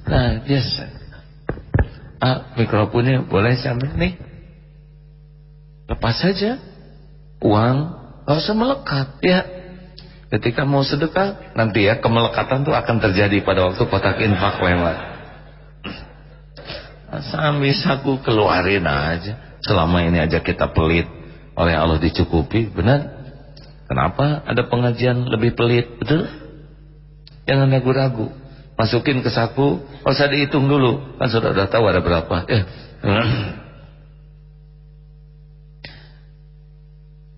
nah, yes. Ah, mikrofonnya boleh sambil nih. Lepas saja uang, gak usah melekat, ya. Ketika mau sedekah, nanti ya kemelekatan tuh akan terjadi pada waktu kotak infak lewat. Sambil saku keluarin aja. Selama ini aja kita pelit, oleh Allah dicukupi, benar? Kenapa ada pengajian lebih pelit? Betul? Jangan ragu-ragu. Masukin ke saku, oh saya dihitung dulu. Kan sudah udah tahu ada berapa. Eh.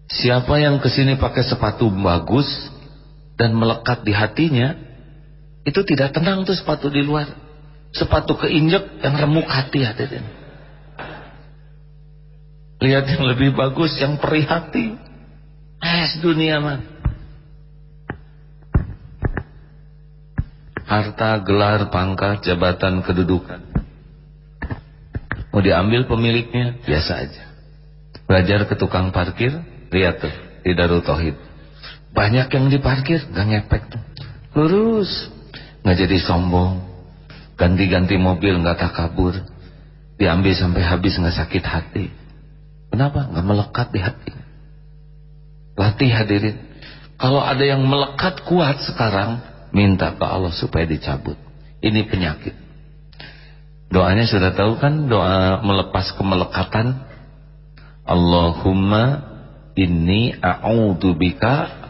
Siapa yang ke sini pakai sepatu bagus dan melekat di hatinya, itu tidak tenang tuh sepatu di luar. Sepatu keinjek yang remuk hati hadirin. Lihat yang lebih bagus, yang perih hati. Es dunia mah. Harta, gelar, pangkat, jabatan, kedudukan. Mau diambil pemiliknya, biasa aja. Belajar ke tukang parkir, lihat tuh, di Darul Tauhid. Banyak yang diparkir, gak ngepek tuh. Lurus, gak jadi sombong. Ganti-ganti mobil, gak takabur. Diambil sampai habis gak sakit hati. Kenapa? Gak melekat di hati. Latih hadirin. Kalau ada yang melekat kuat sekarang, minta ke Allah supaya dicabut. Ini penyakit. Doanya sudah tahu kan doa melepas kemelekatan? Allahumma inni a'udzubika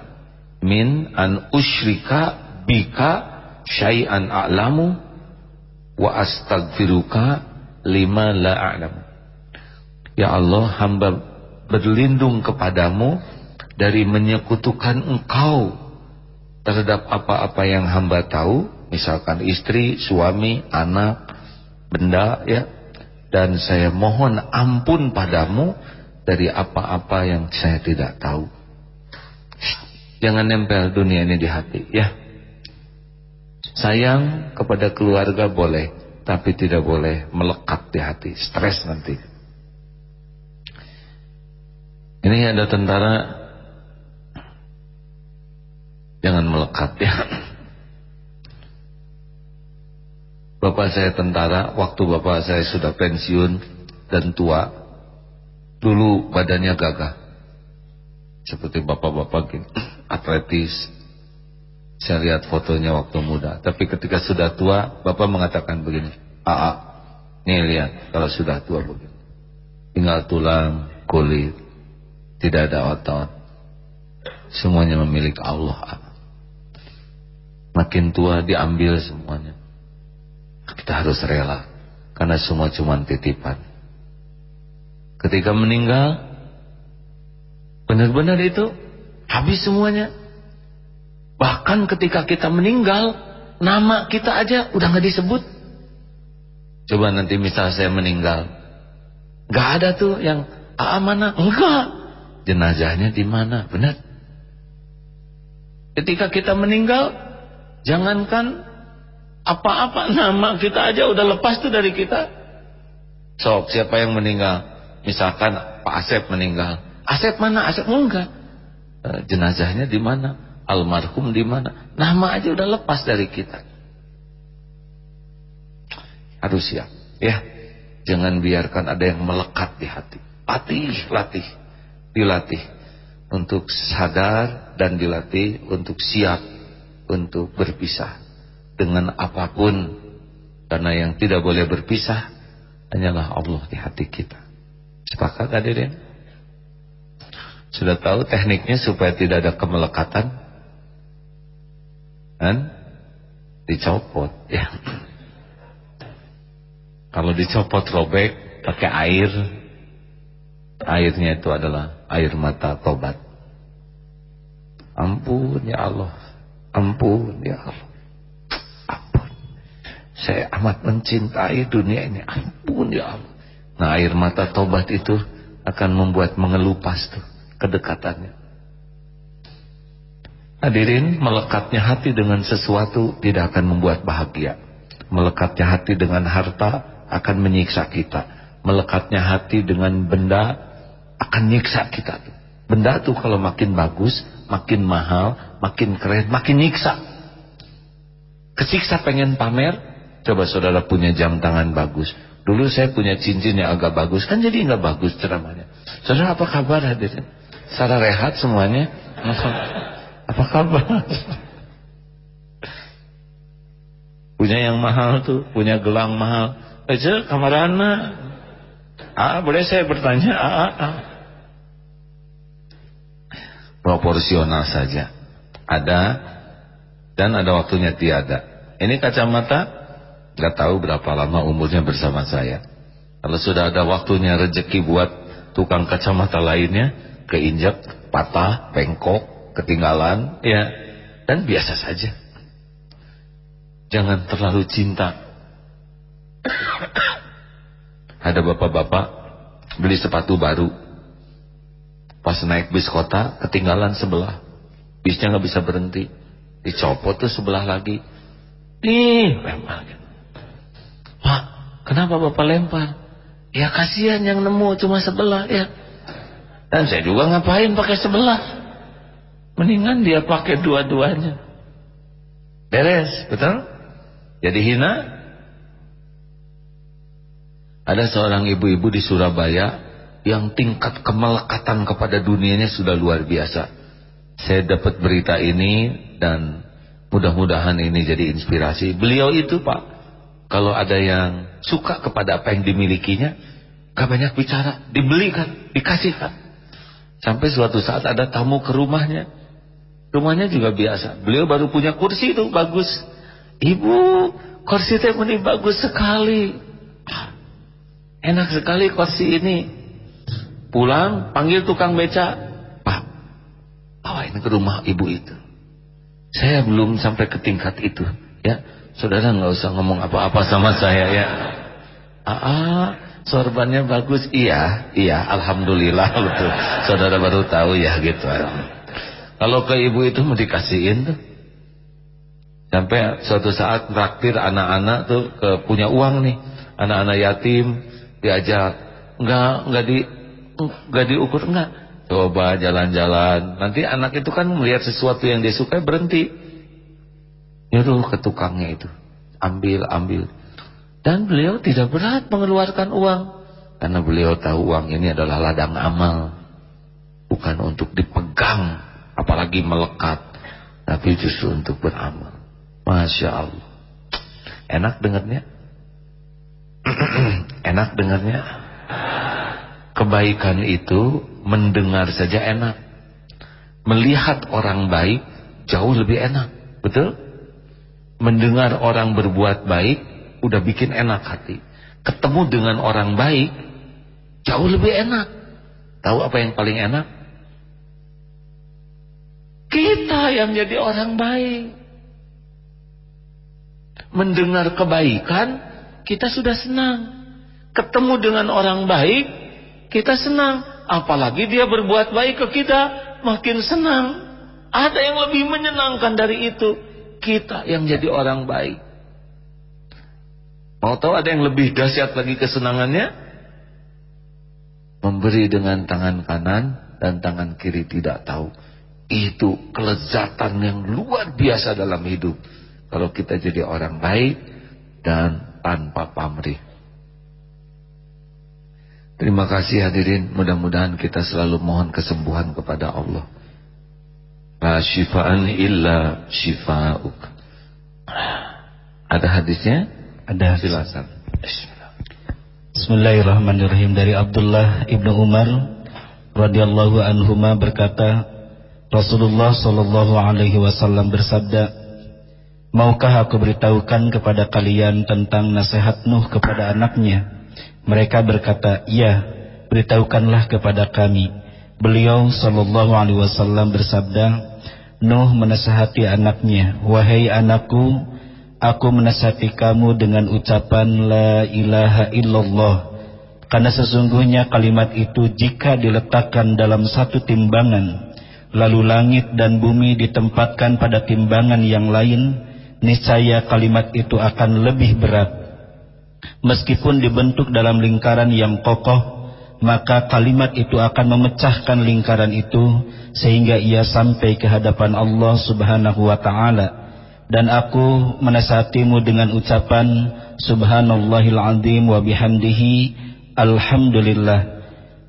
min an usyrika bika syai'an a'lamu wa astaghfiruka lima la a'lamu. Ya Allah, hamba berlindung kepadamu dari menyekutukan engkau terhadap apa-apa yang hamba tahu misalkan istri, suami, anak, benda ya dan saya mohon ampun padamu dari apa-apa yang saya tidak tahu jangan nempel dunia ini di hati ya sayang kepada keluarga boleh tapi tidak boleh melekat di hati stres nanti ini ada tentara Jangan melekat ya. Bapak saya tentara, waktu bapak saya sudah pensiun dan tua, dulu badannya gagah. Seperti bapak-bapak atletis. Saya lihat fotonya waktu muda. Tapi ketika sudah tua, bapak mengatakan begini, Aa, nih lihat kalau sudah tua begini. Tinggal tulang, kulit, tidak ada otot. Semuanya memiliki Allah. Makin tua diambil semuanya. Kita harus rela. Karena semua cuma titipan. Ketika meninggal, benar-benar itu habis semuanya. Bahkan ketika kita meninggal, nama kita aja udah nggak disebut. Coba nanti misal saya meninggal, nggak ada tuh yang AA mana? Enggak. Jenazahnya di mana? Benar. Ketika kita meninggal, Jangankan apa-apa nama kita aja udah lepas tuh dari kita. Sok siapa yang meninggal? Misalkan Pak Asep meninggal. Asep mana? Asep enggak. E, jenazahnya di mana? Almarhum di mana? Nama aja udah lepas dari kita. Harus siap, ya. Jangan biarkan ada yang melekat di hati. Latih, latih, dilatih. untuk sadar dan dilatih untuk siap untuk berpisah dengan apa pun karena yang tidak boleh berpisah hanyalah Allah di hati kita sepakat hadirin sudah tahu tekniknya supaya tidak ada kemelekatan? Kan? Dicopot ya. Kalau dicopot robek pakai air. Airnya itu adalah air mata tobat. Ampun ya Allah. Ampun ya Allah. Ampun. Saya amat mencintai dunia ini. Ampun ya Allah. Nah air mata tobat itu akan membuat mengelupas tuh kedekatannya hadirin melekatnya hati dengan sesuatu tidak akan membuat bahagia melekatnya hati dengan harta akan menyiksa kita melekatnya hati dengan benda akan nyiksa kita. Benda tuh kalau makin bagus, makin mahal, makin keren, makin nyiksa. Kesiksa pengen pamer, coba saudara punya jam tangan bagus. Dulu saya punya cincin yang agak bagus, kan jadi nggak bagus ceramahnya. Saudara apa kabar hadirin? Secara rehat semuanya? Apa kabar? punya yang mahal tuh, punya gelang mahal. Aja kamarana Ah, boleh saya bertanya? Ah, ah. Proporsional saja. Ada dan ada waktunya tiada. Ini kacamata nggak tahu berapa lama umurnya bersama saya. Kalau sudah ada waktunya rezeki buat tukang kacamata lainnya keinjak, patah, bengkok, ketinggalan, ya. dan biasa saja. Jangan terlalu cinta. Ada bapak-bapak beli sepatu baru. Pas naik bis kota ketinggalan sebelah. Bisnya nggak bisa berhenti. Dicopot tuh sebelah lagi. Nih lempar. Pak kenapa bapak lempar? Ya kasihan yang nemu cuma sebelah ya dan saya juga ngapain pakai sebelah mendingan dia pakai dua-duanya beres betul jadi hina ada seorang ibu-ibu di Surabaya yang tingkat kemelekatan kepada dunianya sudah luar biasa. Saya dapat berita ini dan mudah-mudahan ini jadi inspirasi. Beliau itu Pak, kalau ada yang suka kepada apa yang dimilikinya, gak banyak bicara, dibelikan, dikasihkan. Sampai suatu saat ada tamu ke rumahnya. Rumahnya juga biasa. Beliau baru punya kursi itu bagus. Ibu, kursi itu ini bagus sekali. Enak sekali kursi ini. Pulang, panggil tukang beca. Pak, bawain ke rumah ibu itu. Saya belum sampai ke tingkat itu. Ya, saudara nggak usah ngomong apa-apa sama saya ya. Ah, sorbannya bagus. Iya, iya, alhamdulillah betul. Saudara baru tahu ya gitu. Kalau ke ibu itu mau dikasihin tuh. Sampai suatu saat traktir anak-anak tuh ke punya uang nih. Anak-anak yatim diajak enggak enggak di enggak diukur enggak coba jalan-jalan nanti anak itu kan melihat sesuatu yang dia suka berhenti nyuruh ke tukangnya itu ambil ambil dan beliau tidak berat mengeluarkan uang. Karena beliau tahu uang ini adalah ladang amal. Bukan untuk dipegang apalagi melekat. Tapi justru untuk beramal. Masya Allah. Enak dengarnya? Enak dengarnya? Kebaikan itu mendengar saja enak. Melihat orang baik jauh lebih enak. Betul? Mendengar orang berbuat baik udah bikin enak hati ketemu dengan orang baik jauh lebih enak tahu apa yang paling enak kita yang jadi orang baik mendengar kebaikan kita sudah senang. Ketemu dengan orang baik, kita senang. Apalagi dia berbuat baik ke kita, makin senang. Ada yang lebih menyenangkan dari itu. Kita yang jadi orang baik. Mau tahu ada yang lebih dahsyat lagi kesenangannya? Memberi dengan tangan kanan dan tangan kiri tidak tahu. Itu kelezatan yang luar biasa dalam hidup. Kalau kita jadi orang baik dan tanpa pamrih. Terima kasih hadirin, mudah-mudahan kita selalu mohon kesembuhan kepada Allah. La illa syifa'uk. Ada hadisnya? Ada. Silakan. Bismillahirrahmanirrahim dari Abdullah ibnu Umar radhiyallahu anhuma berkata, Rasulullah sallallahu alaihi wasallam bersabda, Maukah aku beritahukan kepada kalian tentang nasihat Nuh kepada anaknya? Mereka berkata, "Ya, beritahukanlah kepada kami." Beliau sallallahu alaihi wasallam bersabda, "Nuh menasihati anaknya, wahai anakku, aku menasihati kamu dengan ucapan la ilaha illallah." Karena sesungguhnya kalimat itu jika diletakkan dalam satu timbangan, lalu langit dan bumi ditempatkan pada timbangan yang lain, niscaya kalimat itu akan lebih berat Meskipun dibentuk dalam lingkaran yang kokoh, maka kalimat itu akan memecahkan lingkaran itu sehingga ia sampai ke hadapan Allah Subhanahu wa taala. Dan aku menasihatimu dengan ucapan Subhanallahil azim wa bihamdihi alhamdulillah.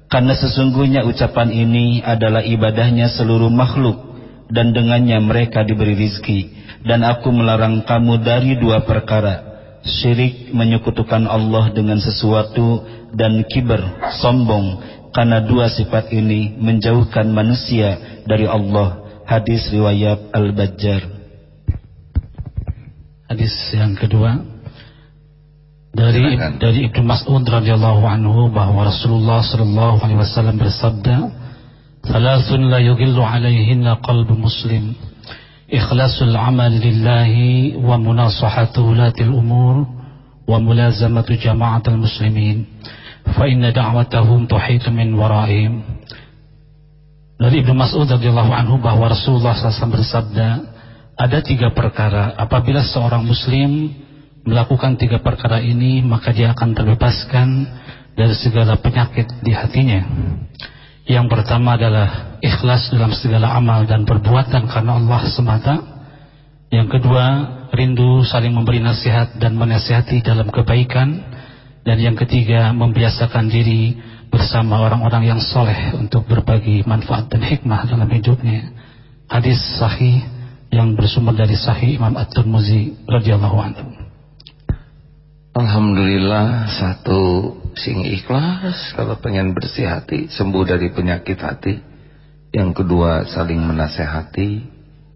Karena sesungguhnya ucapan ini adalah ibadahnya seluruh makhluk dan dengannya mereka diberi rizki. Dan aku melarang kamu dari dua perkara syirik menyekutukan Allah dengan sesuatu dan kiber sombong karena dua sifat ini menjauhkan manusia dari Allah hadis riwayat Al-Bajjar Hadis yang kedua dari Silakan. dari Ibnu Mas'ud radhiyallahu anhu bahwa Rasulullah sallallahu alaihi wasallam bersabda, "Thalathun la yughillu 'alaihinna qalbu muslim." Ikhlasul amal lillahi wa munasahatu ulatil umur wa mulazamatu jama'atul muslimin fa inna da'watahum tuhitu min waraihim dari Ibnu Mas'ud radhiyallahu anhu bahwa Rasulullah SAW bersabda ada tiga perkara apabila seorang muslim melakukan tiga perkara ini maka dia akan terbebaskan dari segala penyakit di hatinya yang pertama adalah ikhlas dalam segala amal dan perbuatan karena Allah semata. Yang kedua, rindu saling memberi nasihat dan menasihati dalam kebaikan. Dan yang ketiga, membiasakan diri bersama orang-orang yang soleh untuk berbagi manfaat dan hikmah dalam hidupnya. Hadis sahih yang bersumber dari sahih Imam At-Tirmizi radhiyallahu anhu. Alhamdulillah satu sing ikhlas kalau pengen bersih hati sembuh dari penyakit hati. Yang kedua saling menasehati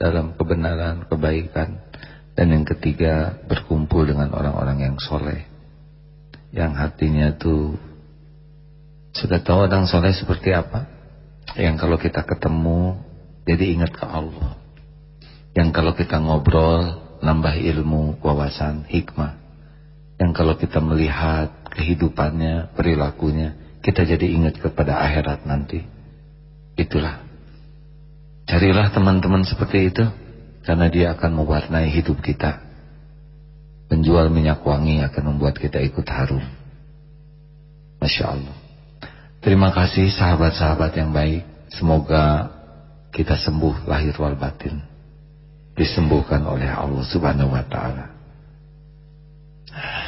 dalam kebenaran kebaikan. Dan yang ketiga berkumpul dengan orang-orang yang soleh. Yang hatinya tuh sudah tahu orang soleh seperti apa? Yang kalau kita ketemu jadi ingat ke Allah yang kalau kita ngobrol nambah ilmu wawasan hikmah yang kalau kita melihat kehidupannya, perilakunya, kita jadi ingat kepada akhirat nanti. Itulah. Carilah teman-teman seperti itu, karena dia akan mewarnai hidup kita. Penjual minyak wangi akan membuat kita ikut harum. Masya Allah. Terima kasih sahabat-sahabat yang baik. Semoga kita sembuh lahir wal batin. Disembuhkan oleh Allah subhanahu wa ta'ala.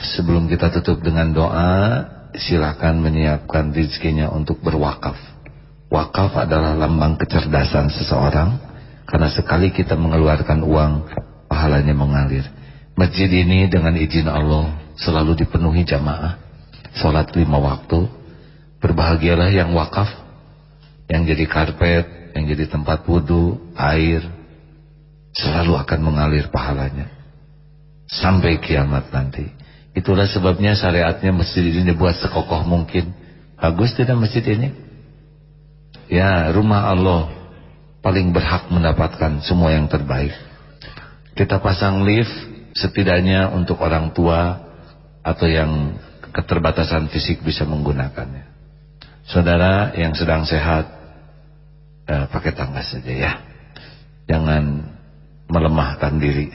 Sebelum kita tutup dengan doa, silakan menyiapkan rezekinya untuk berwakaf. Wakaf adalah lambang kecerdasan seseorang, karena sekali kita mengeluarkan uang, pahalanya mengalir. Masjid ini dengan izin Allah selalu dipenuhi jamaah, sholat lima waktu. Berbahagialah yang wakaf, yang jadi karpet, yang jadi tempat wudhu, air, selalu akan mengalir pahalanya sampai kiamat nanti. Itulah sebabnya syariatnya masjid ini dibuat sekokoh mungkin. Bagus tidak masjid ini? Ya, rumah Allah paling berhak mendapatkan semua yang terbaik. Kita pasang lift setidaknya untuk orang tua atau yang keterbatasan fisik bisa menggunakannya. Saudara yang sedang sehat eh, pakai tangga saja ya. Jangan melemahkan diri.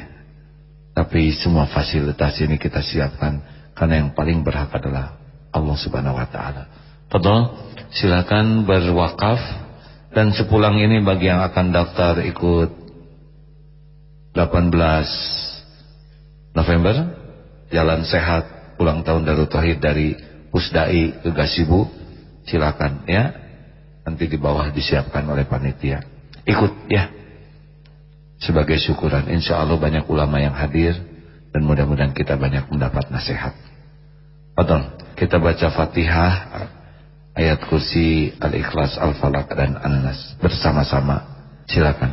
Tapi semua fasilitas ini kita siapkan karena yang paling berhak adalah Allah Subhanahu wa taala. Fadol, silakan berwakaf dan sepulang ini bagi yang akan daftar ikut 18 November Jalan Sehat ulang tahun Darut Tauhid dari Pusdai ke Gasibu silakan ya. Nanti di bawah disiapkan oleh panitia. Ikut ya. Sebagai syukuran. Insya Allah banyak ulama yang hadir. Dan mudah-mudahan kita banyak mendapat nasihat. Betul. Kita baca fatihah. Ayat kursi Al-Ikhlas, Al-Falaq dan An-Nas. Bersama-sama. Silakan.